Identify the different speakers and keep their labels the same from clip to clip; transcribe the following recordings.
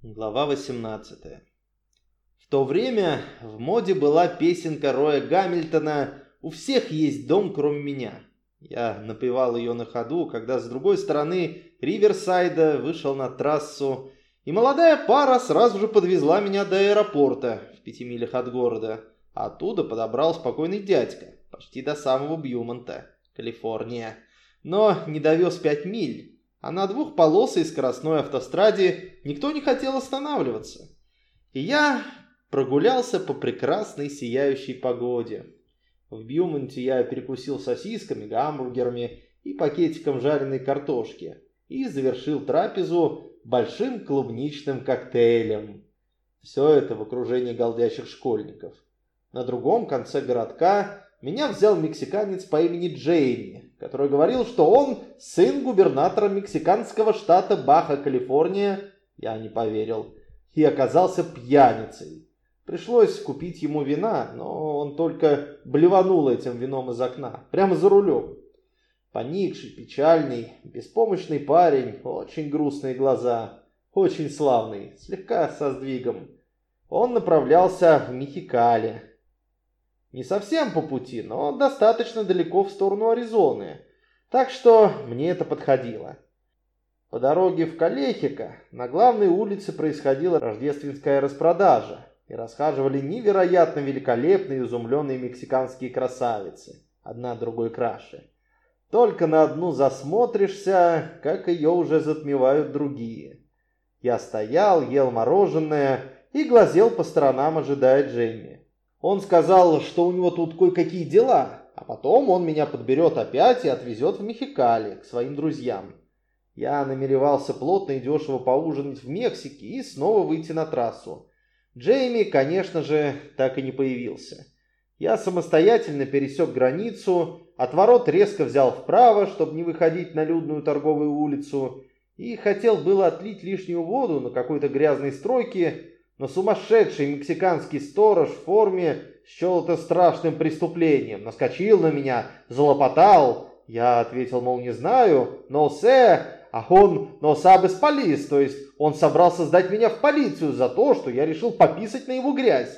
Speaker 1: Глава 18 В то время в моде была песенка Роя Гамильтона «У всех есть дом, кроме меня». Я напевал ее на ходу, когда с другой стороны Риверсайда вышел на трассу, и молодая пара сразу же подвезла меня до аэропорта в пяти милях от города, оттуда подобрал спокойный дядька, почти до самого Бьюмонта, Калифорния. Но не довез пять миль, а на двухполосой скоростной автостраде никто не хотел останавливаться. И я прогулялся по прекрасной сияющей погоде. В Бьюмонте я перекусил сосисками, гамбургерами и пакетиком жареной картошки и завершил трапезу большим клубничным коктейлем. Все это в окружении голдящих школьников. На другом конце городка меня взял мексиканец по имени Джейми, который говорил, что он сын губернатора мексиканского штата Баха, Калифорния. Я не поверил. И оказался пьяницей. Пришлось купить ему вина, но он только блеванул этим вином из окна, прямо за рулем. Поникший, печальный, беспомощный парень, очень грустные глаза, очень славный, слегка со сдвигом. Он направлялся в Мехикали, не совсем по пути, но достаточно далеко в сторону Аризоны. Так что мне это подходило. По дороге в Калехико на главной улице происходила рождественская распродажа, и расхаживали невероятно великолепные изумленные мексиканские красавицы, одна другой краше. Только на одну засмотришься, как ее уже затмевают другие. Я стоял, ел мороженое и глазел по сторонам, ожидая Джейми. Он сказал, что у него тут кое-какие дела, а потом он меня подберет опять и отвезет в Мехикали к своим друзьям. Я намеревался плотно и дешево поужинать в Мексике и снова выйти на трассу. Джейми, конечно же, так и не появился. Я самостоятельно пересек границу, от ворот резко взял вправо, чтобы не выходить на людную торговую улицу, и хотел было отлить лишнюю воду на какой-то грязной стройке, но сумасшедший мексиканский сторож в форме счел это страшным преступлением. Наскочил на меня, залопотал. Я ответил, мол, не знаю, но се, а он, но сабес полис, то есть он собрался сдать меня в полицию за то, что я решил пописать на его грязь.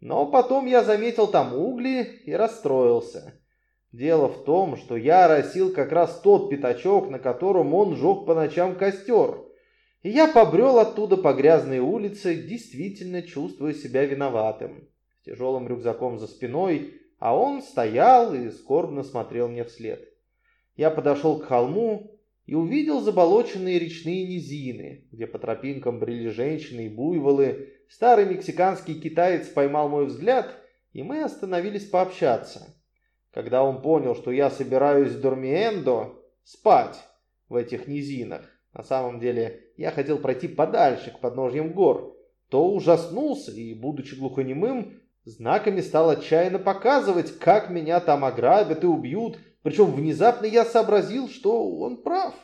Speaker 1: Но потом я заметил там угли и расстроился. Дело в том, что я росил как раз тот пятачок, на котором он жег по ночам костер и я побрел оттуда по грязной улице, действительно чувствуя себя виноватым, с тяжелым рюкзаком за спиной, а он стоял и скорбно смотрел мне вслед. Я подошел к холму и увидел заболоченные речные низины, где по тропинкам брели женщины и буйволы. Старый мексиканский китаец поймал мой взгляд, и мы остановились пообщаться. Когда он понял, что я собираюсь в Дормиэндо спать в этих низинах, на самом деле я хотел пройти подальше, к подножьям гор, то ужаснулся и, будучи глухонемым, знаками стал отчаянно показывать, как меня там ограбят и убьют, причем внезапно я сообразил, что он прав.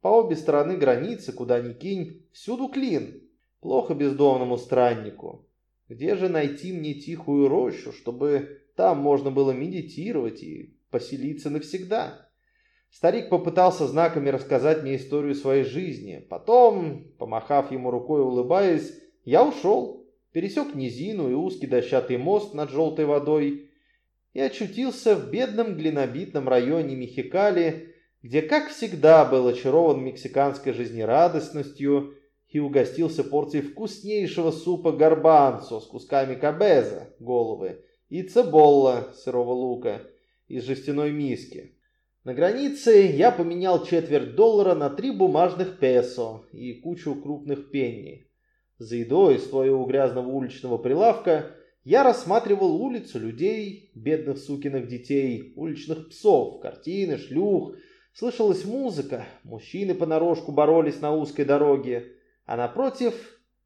Speaker 1: По обе стороны границы, куда ни кинь, всюду клин. Плохо бездомному страннику. Где же найти мне тихую рощу, чтобы там можно было медитировать и поселиться навсегда? Старик попытался знаками рассказать мне историю своей жизни. Потом, помахав ему рукой и улыбаясь, я ушел, пересек низину и узкий дощатый мост над желтой водой и очутился в бедном глинобитном районе Мехикали, где, как всегда, был очарован мексиканской жизнерадостностью и угостился порцией вкуснейшего супа гарбанцо с кусками кабеза, головы, и цеболла, сырого лука, из жестяной миски. На границе я поменял четверть доллара на три бумажных песо и кучу крупных пенни. За едой, стоя у грязного уличного прилавка, я рассматривал улицу, людей, бедных сукиных детей, уличных псов, картины, шлюх. Слышалась музыка, мужчины понарошку боролись на узкой дороге, а напротив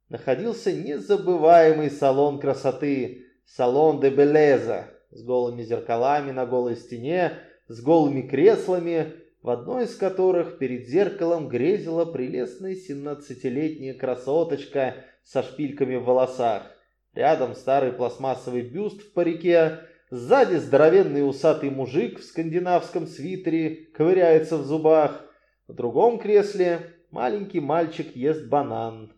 Speaker 1: находился незабываемый салон красоты, салон де Белеза, с голыми зеркалами на голой стене, с голыми креслами, в одной из которых перед зеркалом грезила прелестная семнадцатилетняя красоточка со шпильками в волосах. Рядом старый пластмассовый бюст в парике, сзади здоровенный усатый мужик в скандинавском свитере ковыряется в зубах, в другом кресле маленький мальчик ест банан.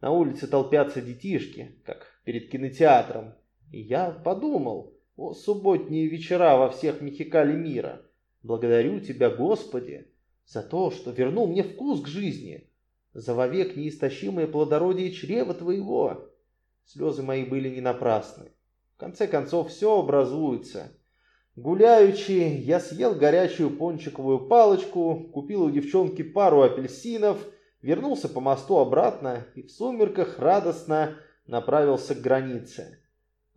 Speaker 1: На улице толпятся детишки, как перед кинотеатром. И я подумал, о субботние вечера во всех Мехикале мира. Благодарю Тебя, Господи, за то, что вернул мне вкус к жизни, за вовек неистощимое плодородие чрева Твоего. Слезы мои были не напрасны. В конце концов, все образуется. Гуляючи, я съел горячую пончиковую палочку, купил у девчонки пару апельсинов, вернулся по мосту обратно и в сумерках радостно направился к границе.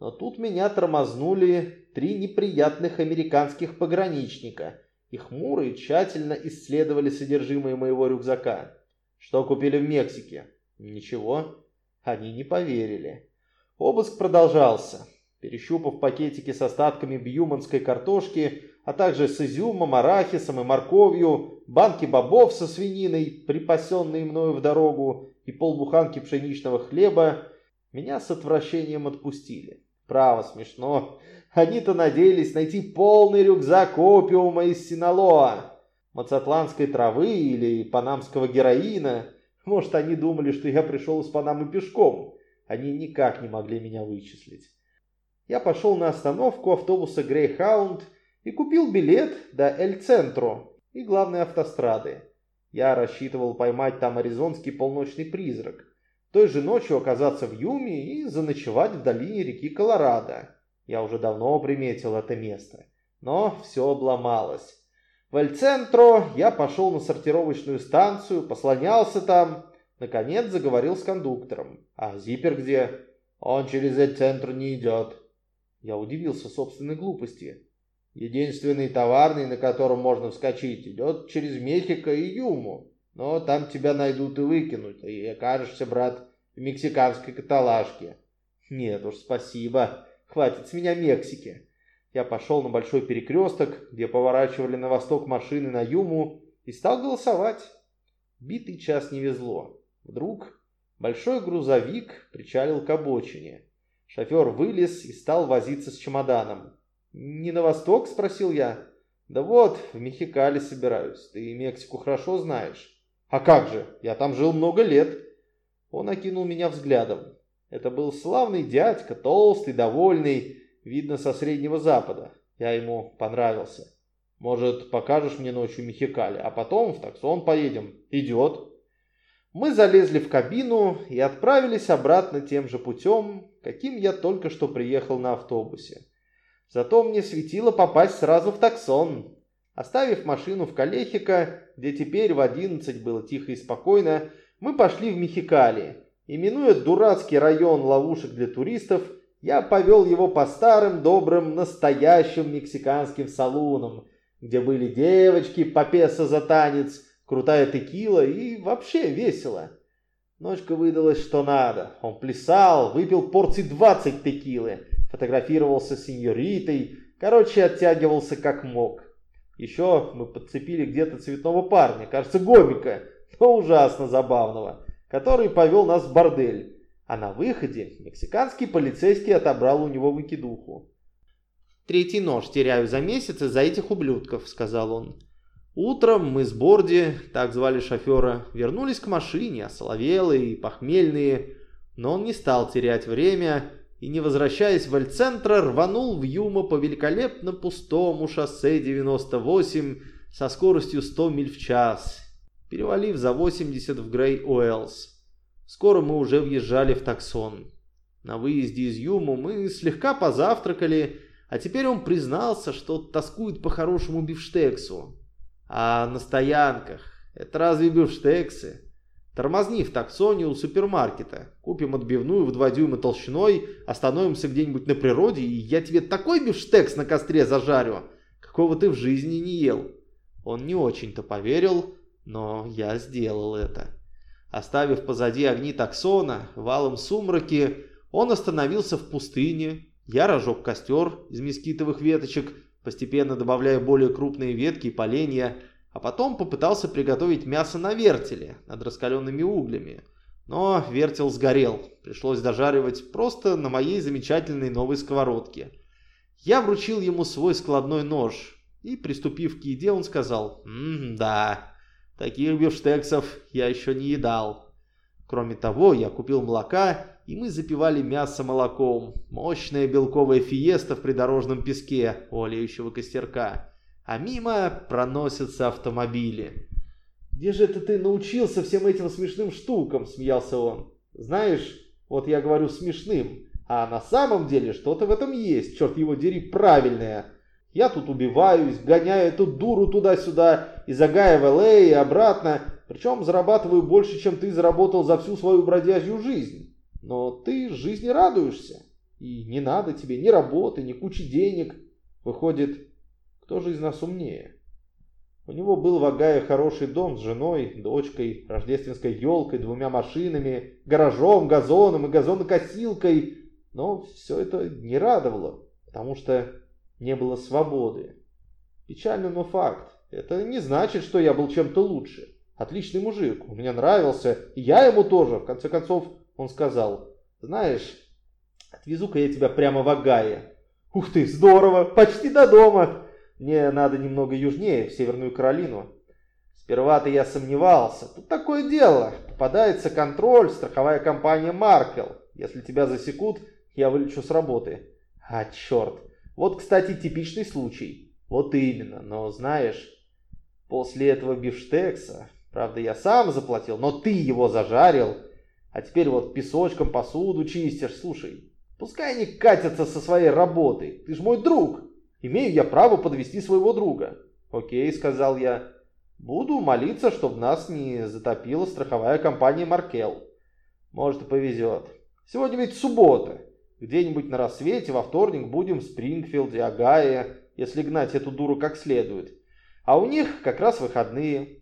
Speaker 1: Но тут меня тормознули три неприятных американских пограничника и хмуро и тщательно исследовали содержимое моего рюкзака. Что купили в Мексике? Ничего. Они не поверили. Обыск продолжался. Перещупав пакетики с остатками бьюманской картошки, а также с изюмом, арахисом и морковью, банки бобов со свининой, припасенные мною в дорогу, и полбуханки пшеничного хлеба, меня с отвращением отпустили. Право, смешно. Они-то надеялись найти полный рюкзак опиума из Синалоа, мацатланской травы или панамского героина. Может, они думали, что я пришел из Панамы пешком. Они никак не могли меня вычислить. Я пошел на остановку автобуса Greyhound и купил билет до Эль-Центро и главной автострады. Я рассчитывал поймать там аризонский полночный призрак той же ночью оказаться в Юме и заночевать в долине реки Колорадо. Я уже давно приметил это место. Но все обломалось. В Эль-Центро я пошел на сортировочную станцию, послонялся там. Наконец заговорил с кондуктором. «А зипер где?» «Он через Эль-Центр не идет». Я удивился собственной глупости. Единственный товарный, на котором можно вскочить, идет через Мехико и Юму. Но там тебя найдут и выкинут, и окажешься, брат, в мексиканской каталажке. Нет уж, спасибо. Хватит с меня Мексики. Я пошел на большой перекресток, где поворачивали на восток машины на Юму, и стал голосовать. Битый час не везло. Вдруг большой грузовик причалил к обочине. Шофер вылез и стал возиться с чемоданом. «Не на восток?» – спросил я. «Да вот, в Мехикале собираюсь. Ты Мексику хорошо знаешь». «А как же? Я там жил много лет». Он окинул меня взглядом. Это был славный дядька, толстый, довольный, видно, со Среднего Запада. Я ему понравился. «Может, покажешь мне ночью Мехикали, а потом в таксон поедем?» «Идет». Мы залезли в кабину и отправились обратно тем же путем, каким я только что приехал на автобусе. Зато мне светило попасть сразу в таксон. Оставив машину в Калехико, где теперь в одиннадцать было тихо и спокойно, мы пошли в Мехикали. И минуя дурацкий район ловушек для туристов, я повел его по старым, добрым, настоящим мексиканским салунам, где были девочки по песо за танец, крутая текила и вообще весело. Ночка выдалась что надо. Он плясал, выпил порции 20 текилы, фотографировался с сеньоритой, короче, оттягивался как мог. Еще мы подцепили где-то цветного парня, кажется, гомика, но ужасно забавного, который повел нас в бордель. А на выходе мексиканский полицейский отобрал у него выкидуху. «Третий нож теряю за месяц из-за этих ублюдков», — сказал он. Утром мы с Борди, так звали шофера, вернулись к машине, осоловелые и похмельные, но он не стал терять время и, не возвращаясь в Эльцентро, рванул в Юма по великолепно пустому шоссе 98 со скоростью 100 миль в час, перевалив за 80 в Грей-Уэллс. Скоро мы уже въезжали в таксон. На выезде из Юму мы слегка позавтракали, а теперь он признался, что тоскует по хорошему бифштексу. А на стоянках это разве бифштексы? Тормозни в таксоне у супермаркета. Купим отбивную в 2 дюйма толщиной, остановимся где-нибудь на природе, и я тебе такой бифштекс на костре зажарю, какого ты в жизни не ел. Он не очень-то поверил, но я сделал это. Оставив позади огни таксона, валом сумраки, он остановился в пустыне. Я разжег костер из мескитовых веточек, постепенно добавляя более крупные ветки и поленья, а потом попытался приготовить мясо на вертеле над раскаленными углями. Но вертел сгорел, пришлось дожаривать просто на моей замечательной новой сковородке. Я вручил ему свой складной нож, и, приступив к еде, он сказал, «Ммм, да, таких бифштексов я еще не едал». Кроме того, я купил молока, и мы запивали мясо молоком. Мощная белковая фиеста в придорожном песке олеющего костерка. А мимо проносятся автомобили. «Где же это ты научился всем этим смешным штукам?» – смеялся он. «Знаешь, вот я говорю смешным, а на самом деле что-то в этом есть, черт его дери, правильное. Я тут убиваюсь, гоняю эту дуру туда-сюда, из Агая в ЛА и обратно, причем зарабатываю больше, чем ты заработал за всю свою бродяжью жизнь. Но ты жизни радуешься, и не надо тебе ни работы, ни кучи денег. Выходит, кто же из нас умнее?» У него был в Агае хороший дом с женой, дочкой, рождественской елкой, двумя машинами, гаражом, газоном и газонокосилкой. Но все это не радовало, потому что не было свободы. Печально, но факт. Это не значит, что я был чем-то лучше. Отличный мужик, он мне нравился, и я ему тоже. В конце концов, он сказал, знаешь, отвезу-ка я тебя прямо в Агае. Ух ты, здорово, почти до дома. Мне надо немного южнее, в Северную Каролину. Сперва-то я сомневался. Тут такое дело. Попадается контроль, страховая компания Маркел. Если тебя засекут, я вылечу с работы. А, черт. Вот, кстати, типичный случай. Вот именно. Но знаешь, после этого бифштекса, правда, я сам заплатил, но ты его зажарил. А теперь вот песочком посуду чистишь. Слушай, пускай они катятся со своей работой. Ты же мой друг. Имею я право подвести своего друга. Окей, сказал я. Буду молиться, чтобы нас не затопила страховая компания Маркел. Может и повезет. Сегодня ведь суббота. Где-нибудь на рассвете во вторник будем в Спрингфилде, Огайо, если гнать эту дуру как следует. А у них как раз выходные.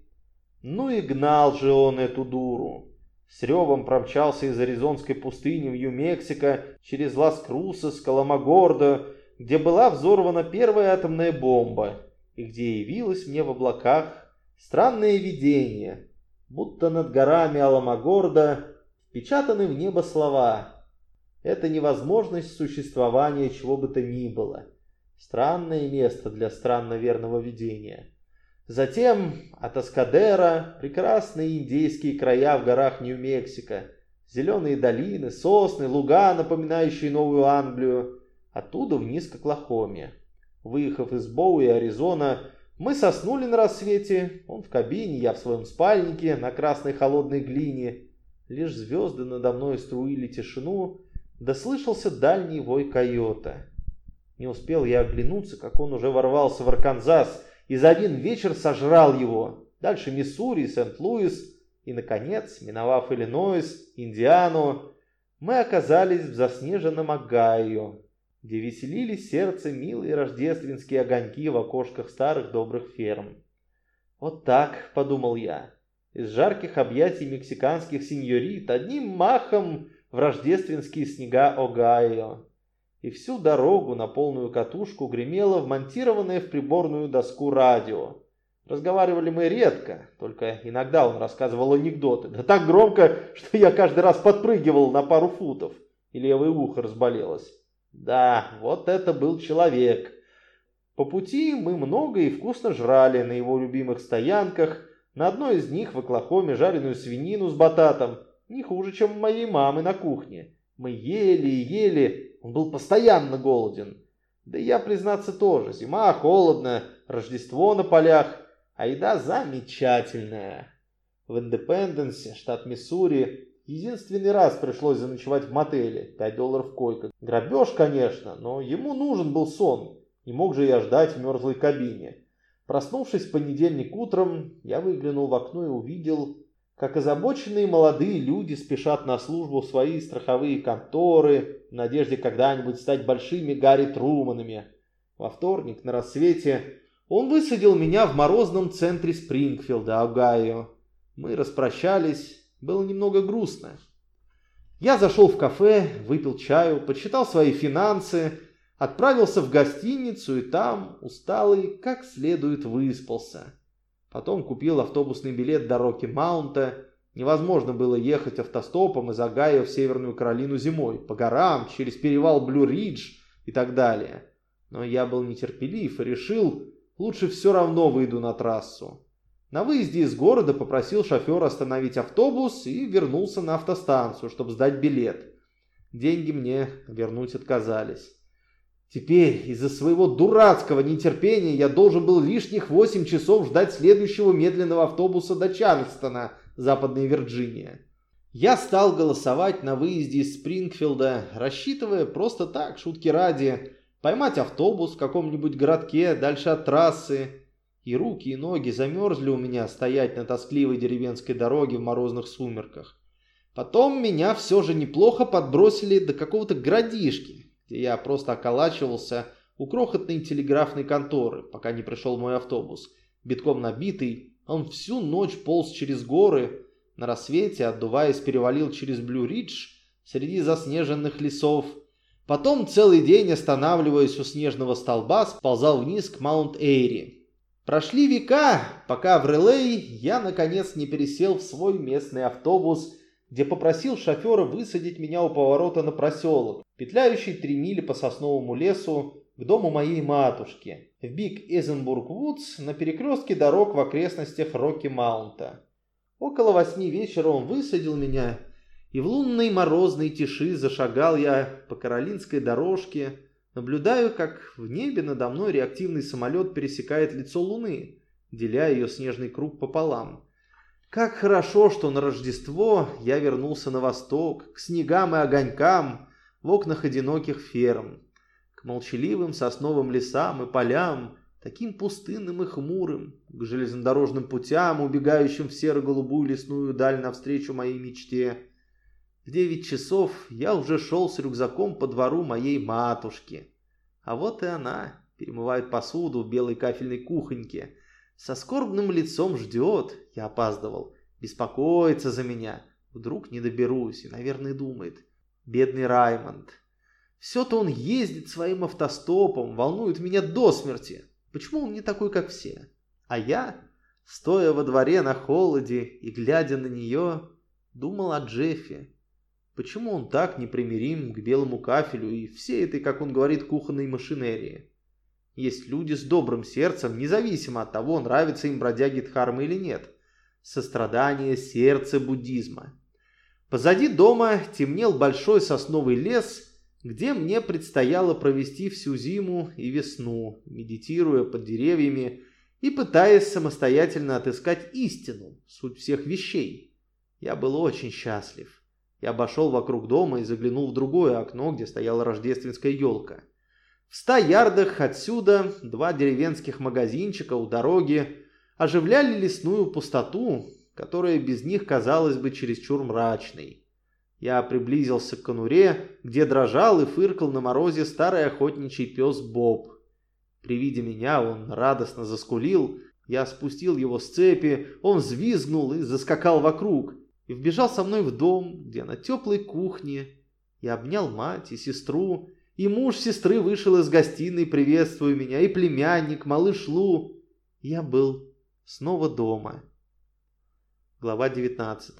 Speaker 1: Ну и гнал же он эту дуру. С ревом промчался из Аризонской пустыни в Ю-Мексико, через Лас-Крусос, Коломогордо, где была взорвана первая атомная бомба, и где явилось мне в облаках странное видение, будто над горами Аламагорда впечатаны в небо слова «Это невозможность существования чего бы то ни было». Странное место для странно верного видения. Затем от Аскадера прекрасные индейские края в горах Нью-Мексико, зеленые долины, сосны, луга, напоминающие Новую Англию, оттуда вниз к Оклахоме. Выехав из Боуи, Аризона, мы соснули на рассвете, он в кабине, я в своем спальнике на красной холодной глине. Лишь звезды надо мной струили тишину, да слышался дальний вой койота. Не успел я оглянуться, как он уже ворвался в Арканзас и за один вечер сожрал его. Дальше Миссури, Сент-Луис и, наконец, миновав Иллинойс, Индиану, мы оказались в заснеженном Огайо, где веселились сердце милые рождественские огоньки в окошках старых добрых ферм. «Вот так», — подумал я, — «из жарких объятий мексиканских сеньорит одним махом в рождественские снега Огайо». И всю дорогу на полную катушку гремело вмонтированное в приборную доску радио. Разговаривали мы редко, только иногда он рассказывал анекдоты. Да так громко, что я каждый раз подпрыгивал на пару футов, и левое ухо разболелось. Да, вот это был человек. По пути мы много и вкусно жрали на его любимых стоянках. На одной из них в Оклахоме жареную свинину с бататом. Не хуже, чем у моей мамы на кухне. Мы ели и ели. Он был постоянно голоден. Да я, признаться, тоже. Зима, холодно, Рождество на полях. А еда замечательная. В Индепенденсе, штат Миссури, Единственный раз пришлось заночевать в мотеле, 5 долларов койка. Грабеж, конечно, но ему нужен был сон. Не мог же я ждать в мерзлой кабине. Проснувшись в понедельник утром, я выглянул в окно и увидел, как озабоченные молодые люди спешат на службу в свои страховые конторы в надежде когда-нибудь стать большими Гарри Труманами. Во вторник на рассвете он высадил меня в морозном центре Спрингфилда, Огайо. Мы распрощались, было немного грустно. Я зашел в кафе, выпил чаю, подсчитал свои финансы, отправился в гостиницу и там, усталый, как следует выспался. Потом купил автобусный билет до Рокки-Маунта. Невозможно было ехать автостопом из Огайо в Северную Каролину зимой, по горам, через перевал Блю-Ридж и так далее. Но я был нетерпелив и решил, лучше все равно выйду на трассу. На выезде из города попросил шофера остановить автобус и вернулся на автостанцию, чтобы сдать билет. Деньги мне вернуть отказались. Теперь из-за своего дурацкого нетерпения я должен был лишних 8 часов ждать следующего медленного автобуса до Чарльстона, Западная Вирджиния. Я стал голосовать на выезде из Спрингфилда, рассчитывая просто так, шутки ради, поймать автобус в каком-нибудь городке дальше от трассы. И руки, и ноги замерзли у меня стоять на тоскливой деревенской дороге в морозных сумерках. Потом меня все же неплохо подбросили до какого-то городишки, где я просто околачивался у крохотной телеграфной конторы, пока не пришел мой автобус. Битком набитый, он всю ночь полз через горы, на рассвете, отдуваясь, перевалил через Блю-Ридж среди заснеженных лесов. Потом целый день, останавливаясь у снежного столба, сползал вниз к Маунт-Эйри. Прошли века, пока в Релей я наконец не пересел в свой местный автобус, где попросил шофера высадить меня у поворота на проселок, петляющий три мили по сосновому лесу к дому моей матушки, в Биг Эзенбург Вудс на перекрестке дорог в окрестностях Рокки-Маунта. Около восьми вечера он высадил меня, и в лунной морозной тиши зашагал я по Каролинской дорожке, наблюдаю, как в небе надо мной реактивный самолет пересекает лицо Луны, деля ее снежный круг пополам. Как хорошо, что на Рождество я вернулся на восток, к снегам и огонькам в окнах одиноких ферм, к молчаливым сосновым лесам и полям, таким пустынным и хмурым, к железнодорожным путям, убегающим в серо-голубую лесную даль навстречу моей мечте. В девять часов я уже шел с рюкзаком по двору моей матушки. А вот и она, перемывает посуду в белой кафельной кухоньке, со скорбным лицом ждет, я опаздывал, беспокоится за меня. Вдруг не доберусь и, наверное, думает. Бедный Раймонд. Все-то он ездит своим автостопом, волнует меня до смерти. Почему он не такой, как все? А я, стоя во дворе на холоде и глядя на нее, думал о Джеффе. Почему он так непримирим к белому кафелю и всей этой, как он говорит, кухонной машинерии? Есть люди с добрым сердцем, независимо от того, нравится им бродяги Дхармы или нет. Сострадание – сердце буддизма. Позади дома темнел большой сосновый лес, где мне предстояло провести всю зиму и весну, медитируя под деревьями и пытаясь самостоятельно отыскать истину, суть всех вещей. Я был очень счастлив. Я обошел вокруг дома и заглянул в другое окно, где стояла рождественская елка. В ста ярдах отсюда два деревенских магазинчика у дороги оживляли лесную пустоту, которая без них казалась бы чересчур мрачной. Я приблизился к конуре, где дрожал и фыркал на морозе старый охотничий пес Боб. При виде меня он радостно заскулил, я спустил его с цепи, он взвизгнул и заскакал вокруг, и вбежал со мной в дом, где на теплой кухне я обнял мать и сестру, и муж сестры вышел из гостиной, приветствуя меня, и племянник, малыш Лу. Я был снова дома. Глава 19.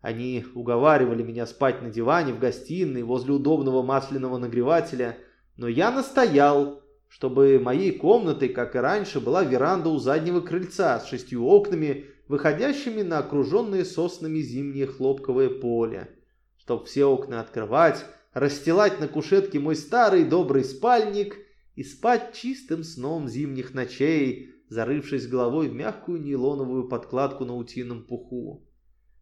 Speaker 1: Они уговаривали меня спать на диване в гостиной возле удобного масляного нагревателя, но я настоял, чтобы моей комнатой, как и раньше, была веранда у заднего крыльца с шестью окнами, выходящими на окруженное соснами зимнее хлопковое поле. Чтоб все окна открывать, расстилать на кушетке мой старый добрый спальник и спать чистым сном зимних ночей, зарывшись головой в мягкую нейлоновую подкладку на утином пуху.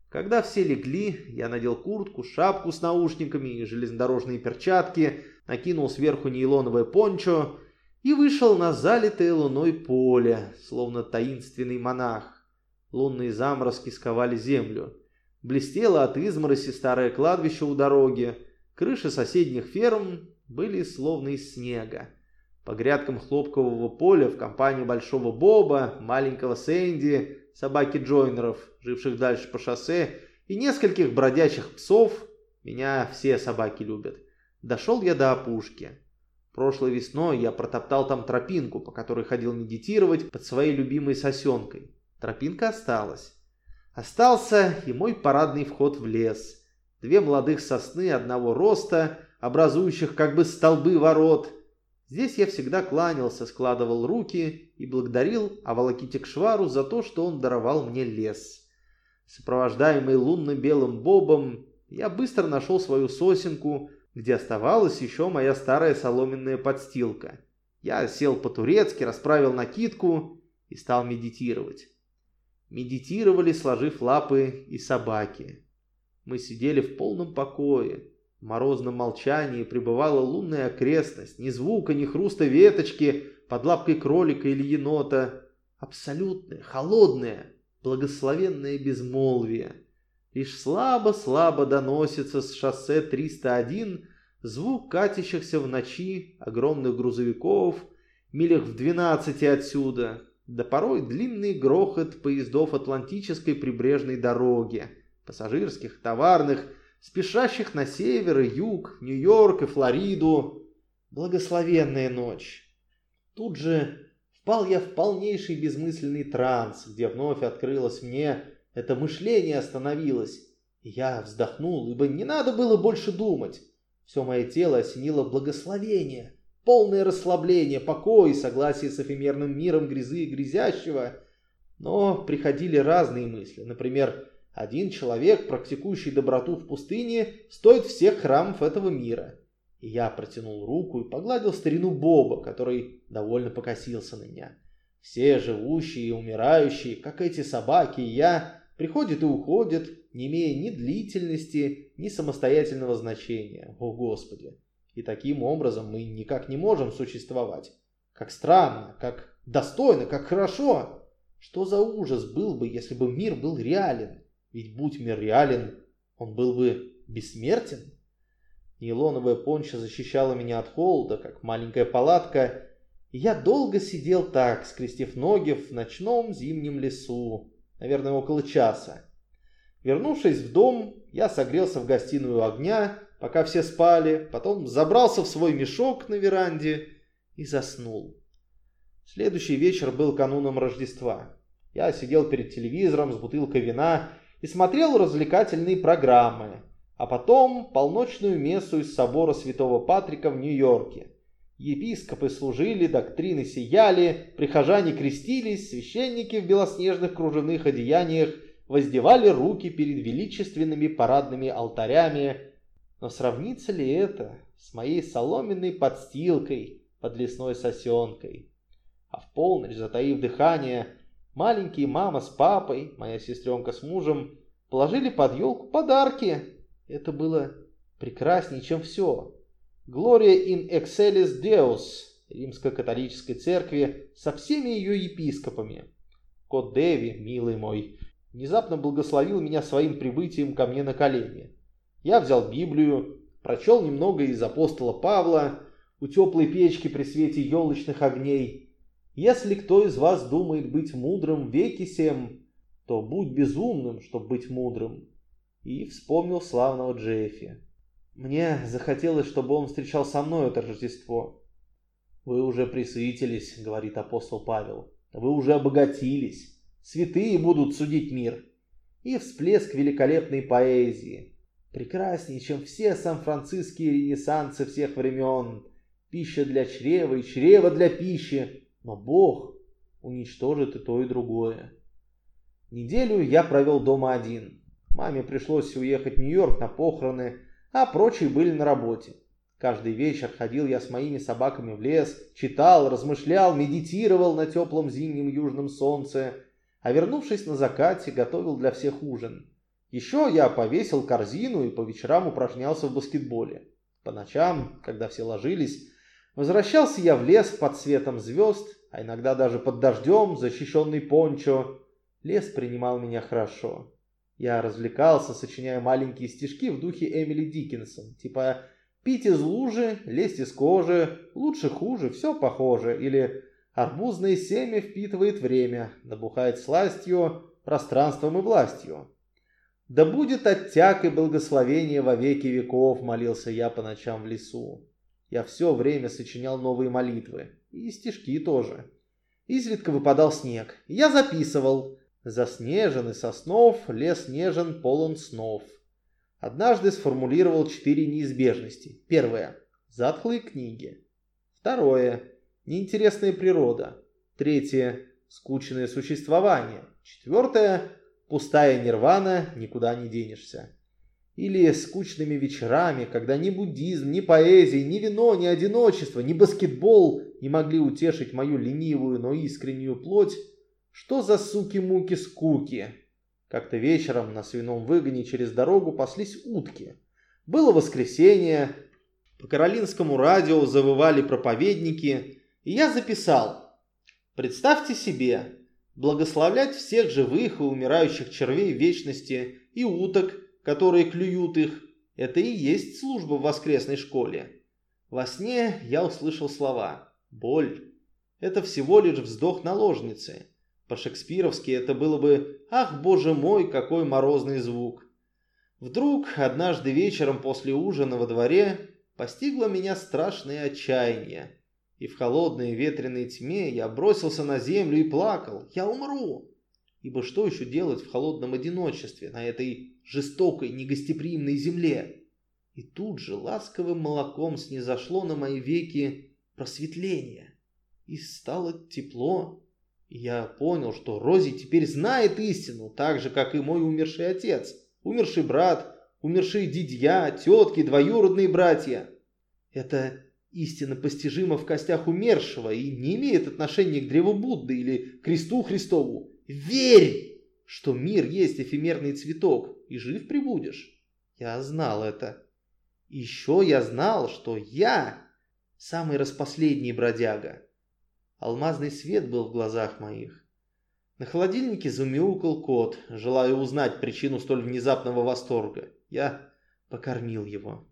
Speaker 1: Когда все легли, я надел куртку, шапку с наушниками и железнодорожные перчатки, накинул сверху нейлоновое пончо и вышел на залитое луной поле, словно таинственный монах. Лунные заморозки сковали землю. Блестело от измороси старое кладбище у дороги, Крыши соседних ферм были словно из снега. По грядкам хлопкового поля в компании Большого Боба, маленького Сэнди, собаки Джойнеров, живших дальше по шоссе, и нескольких бродячих псов, меня все собаки любят, дошел я до опушки. Прошлой весной я протоптал там тропинку, по которой ходил медитировать под своей любимой сосенкой. Тропинка осталась. Остался и мой парадный вход в лес – Две молодых сосны одного роста, образующих как бы столбы ворот. Здесь я всегда кланялся, складывал руки и благодарил Авалакитикшвару за то, что он даровал мне лес. Сопровождаемый лунно-белым бобом, я быстро нашел свою сосенку, где оставалась еще моя старая соломенная подстилка. Я сел по-турецки, расправил накидку и стал медитировать. Медитировали, сложив лапы и собаки. Мы сидели в полном покое. В морозном молчании пребывала лунная окрестность. Ни звука, ни хруста веточки под лапкой кролика или енота. Абсолютное, холодное, благословенное безмолвие. Лишь слабо-слабо доносится с шоссе 301 звук катящихся в ночи огромных грузовиков, милях в 12 отсюда, да порой длинный грохот поездов Атлантической прибрежной дороги, пассажирских, товарных, спешащих на север и юг, Нью-Йорк и Флориду. Благословенная ночь. Тут же впал я в полнейший безмысленный транс, где вновь открылось мне, это мышление остановилось. я вздохнул, ибо не надо было больше думать. Все мое тело осенило благословение, полное расслабление, покой, согласие с эфемерным миром грязы и грязящего. Но приходили разные мысли. Например, один человек, практикующий доброту в пустыне, стоит всех храмов этого мира. И я протянул руку и погладил старину Боба, который довольно покосился на меня. Все живущие и умирающие, как эти собаки и я, приходят и уходят, не имея ни длительности, ни самостоятельного значения. О, Господи! И таким образом мы никак не можем существовать. Как странно, как достойно, как хорошо. Что за ужас был бы, если бы мир был реален? Ведь будь мир реален, он был бы бессмертен. Нейлоновая понча защищала меня от холода, как маленькая палатка, и я долго сидел так, скрестив ноги в ночном зимнем лесу, наверное, около часа. Вернувшись в дом, я согрелся в гостиную огня, пока все спали, потом забрался в свой мешок на веранде и заснул. Следующий вечер был кануном Рождества. Я сидел перед телевизором с бутылкой вина и смотрел развлекательные программы, а потом полночную мессу из собора Святого Патрика в Нью-Йорке. Епископы служили, доктрины сияли, прихожане крестились, священники в белоснежных кружевных одеяниях воздевали руки перед величественными парадными алтарями, но сравнится ли это с моей соломенной подстилкой под лесной сосенкой? А в полночь, затаив дыхание, маленькие мама с папой, моя сестренка с мужем, положили под елку подарки. Это было прекраснее, чем все. Gloria in excelsis Deus римско-католической церкви со всеми ее епископами. Кот Деви, милый мой, внезапно благословил меня своим прибытием ко мне на колени. Я взял Библию, прочел немного из апостола Павла у теплой печки при свете елочных огней. Если кто из вас думает быть мудрым в веке сем, то будь безумным, чтобы быть мудрым. И вспомнил славного Джеффи. Мне захотелось, чтобы он встречал со мной это Рождество. «Вы уже присытились», — говорит апостол Павел. «Вы уже обогатились. Святые будут судить мир». И всплеск великолепной поэзии прекраснее, чем все сан-франциские ренессансы всех времен. Пища для чрева и чрева для пищи, но Бог уничтожит и то, и другое. Неделю я провел дома один. Маме пришлось уехать в Нью-Йорк на похороны, а прочие были на работе. Каждый вечер ходил я с моими собаками в лес, читал, размышлял, медитировал на теплом зимнем южном солнце, а вернувшись на закате, готовил для всех ужин. Еще я повесил корзину и по вечерам упражнялся в баскетболе. По ночам, когда все ложились, возвращался я в лес под светом звезд, а иногда даже под дождем, защищенный пончо. Лес принимал меня хорошо. Я развлекался, сочиняя маленькие стишки в духе Эмили Диккенсон, типа «Пить из лужи, лезть из кожи, лучше хуже, все похоже» или «Арбузное семя впитывает время, набухает сластью, пространством и властью». Да будет оттяг и благословение во веки веков, молился я по ночам в лесу. Я все время сочинял новые молитвы. И стишки тоже. Изредка выпадал снег. Я записывал. Заснежен и соснов, лес нежен, полон снов. Однажды сформулировал четыре неизбежности. Первое. Затхлые книги. Второе – неинтересная природа. Третье – скучное существование. Четвертое – пустая нирвана, никуда не денешься. Или скучными вечерами, когда ни буддизм, ни поэзия, ни вино, ни одиночество, ни баскетбол не могли утешить мою ленивую, но искреннюю плоть, что за суки-муки-скуки? Как-то вечером на свином выгоне через дорогу паслись утки. Было воскресенье, по каролинскому радио завывали проповедники, и я записал. Представьте себе, благословлять всех живых и умирающих червей вечности и уток, которые клюют их, это и есть служба в воскресной школе. Во сне я услышал слова «боль». Это всего лишь вздох наложницы. По-шекспировски это было бы «ах, боже мой, какой морозный звук». Вдруг однажды вечером после ужина во дворе постигло меня страшное отчаяние. И в холодной ветреной тьме я бросился на землю и плакал. Я умру. Ибо что еще делать в холодном одиночестве на этой жестокой, негостеприимной земле? И тут же ласковым молоком снизошло на мои веки просветление. И стало тепло. И я понял, что Рози теперь знает истину, так же, как и мой умерший отец, умерший брат, умершие дядья, тетки, двоюродные братья. Это истина постижима в костях умершего и не имеет отношения к древу Будды или кресту Христову. Верь, что мир есть эфемерный цветок, и жив прибудешь. Я знал это. Еще я знал, что я самый распоследний бродяга. Алмазный свет был в глазах моих. На холодильнике замяукал кот, желая узнать причину столь внезапного восторга. Я покормил его.